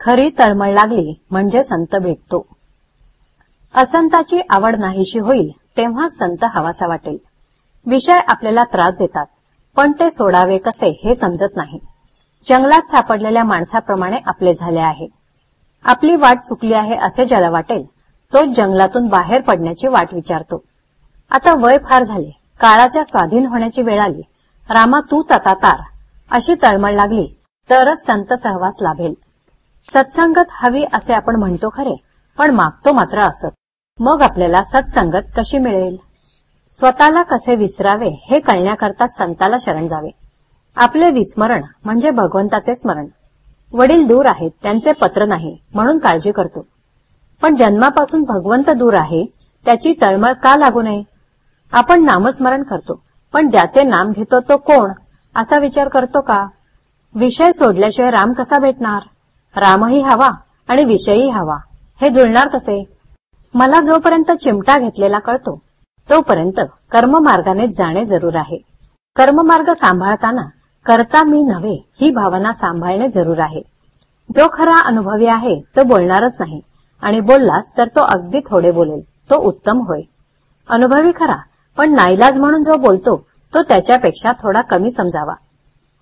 खरी तळमळ लागली म्हणजे संत भेटतो. असंताची आवड नाहीशी होईल तेव्हा संत हवासा वाटेल. विषय आपल्याला त्रास देतात पण ते सोडावे कसे हे समजत नाही. जंगलात सापडलेल्या माणसाप्रमाणे आपले झाले आहे. आपली वाट चुकली आहे असे ज्याला वाटेल तो जंगलातून बाहेर पडण्याची वाट विचारतो. आता वय फार झाले काळाच्या स्वाधीन होण्याची वेळ आली. रामा तूच आता तार. अशी तळमळ लागली तरच संत सहवास लाभेल. सत्संगत हवी असे आपण म्हणतो खरे पण मागतो मात्र असत मग आपल्याला सत्संगत कशी मिळेल? स्वतःला कसे विसरावे हे कळण्याकरता संताला शरण जावे. आपले विस्मरण म्हणजे भगवंताचे स्मरण. वडील दूर आहेत त्यांचे पत्र नाही म्हणून काळजी करतो. पण जन्मापासून भगवंत दूर आहे त्याची तळमळ का लागू नये? आपण नामस्मरण करतो पण ज्याचे नाम घेतो तो कोण असा विचार करतो का? विषय सोडल्याशिवाय राम कसा भेटणार? रामही हवा आणि विषयही हवा. हे जुळणार कसे? मला जोपर्यंत चिमटा घेतलेला कळतो तोपर्यंत कर्ममार्गाने जाणे जरूर आहे. कर्ममार्ग सांभाळताना करता मी नव्हे ही भावना सांभाळणे जरूर आहे. जो खरा अनुभवी आहे तो बोलणारच नाही आणि बोललास तर तो अगदी थोडे बोलेल तो उत्तम होय. अनुभवी खरा पण नाईलाज म्हणून जो बोलतो तो त्याच्यापेक्षा थोडा कमी समजावा.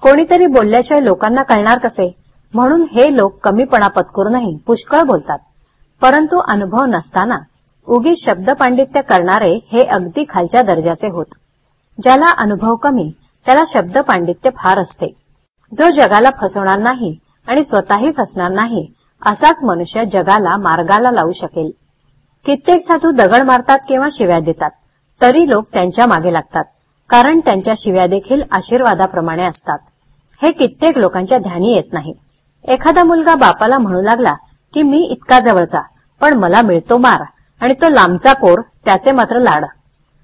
कोणीतरी बोलल्याशिवाय लोकांना कळणार कसे? म्हणून हे लोक कमीपणा पत्करूनही पुष्कळ बोलतात. परंतु अनुभव नसताना उगी शब्द पांडित्य करणारे हे अगदी खालच्या दर्जाचे होत. ज्याला अनुभव कमी त्याला शब्द पांडित्य फार असते. जो जगाला फसवणार नाही आणि स्वतःही फसणार नाही असाच मनुष्य जगाला मार्गाला लावू शकेल. कित्येक साधू दगड मारतात किंवा शिव्या देतात तरी लोक त्यांच्या मागे लागतात कारण त्यांच्या शिव्या देखील आशीर्वादाप्रमाणे असतात. हे कित्येक लोकांच्या ध्यानी येत नाही. एखादा मुलगा बापाला म्हणू लागला की मी इतका जवळचा पण मला मिळतो मार आणि तो लांबचा कोर त्याचे मात्र लाड.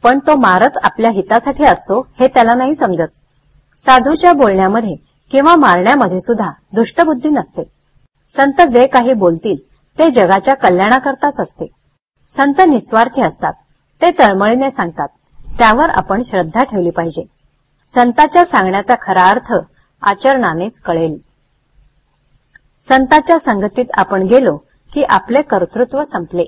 पण तो मारच आपल्या हितासाठी असतो हे त्याला नाही समजत. साधूच्या बोलण्यामध्ये किंवा मारण्यामध्ये सुद्धा दुष्टबुद्धी नसते. संत जे काही बोलतील ते जगाच्या कल्याणाकरताच असते. संत निस्वार्थी असतात ते तळमळीने सांगतात त्यावर आपण श्रद्धा ठेवली पाहिजे. संताच्या सांगण्याचा खरा अर्थ आचरणानेच कळेल. संताच्या संगतीत आपण गेलो की आपले कर्तृत्व संपले.